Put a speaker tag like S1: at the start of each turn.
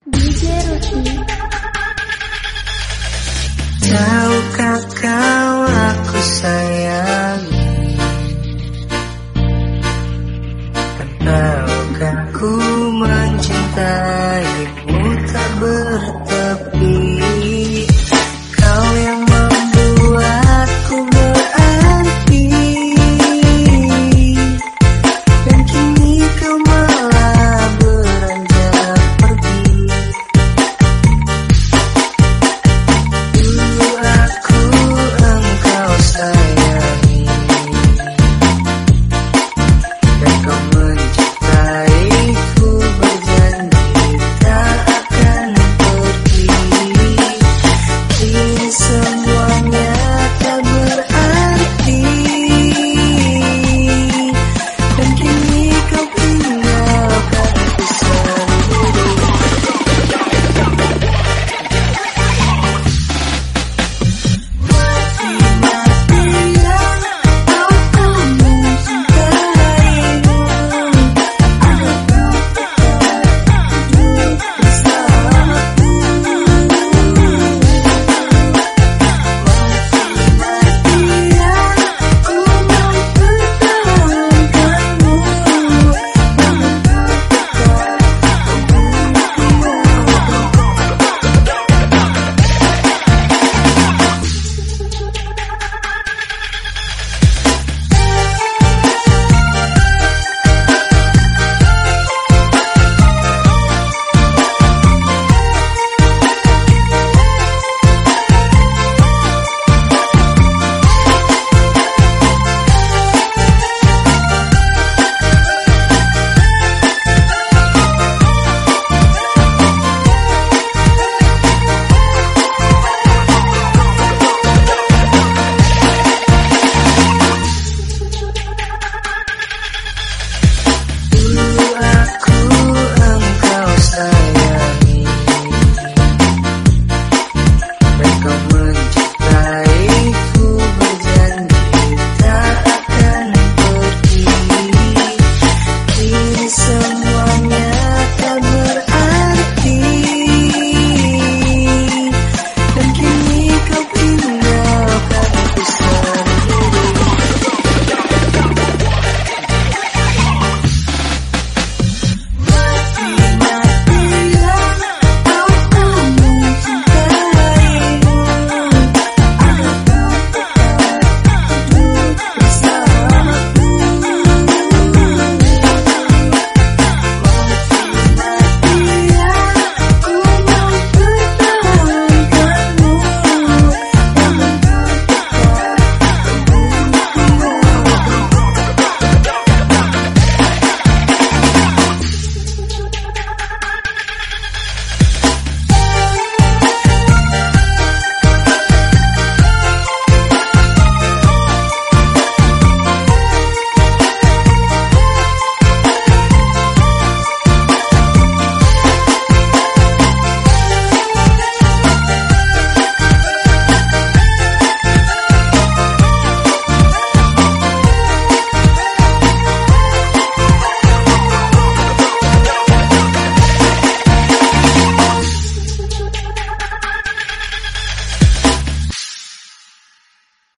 S1: DJ Ruki
S2: Tahukah kau aku sayangi? Tahukah ku mencintaimu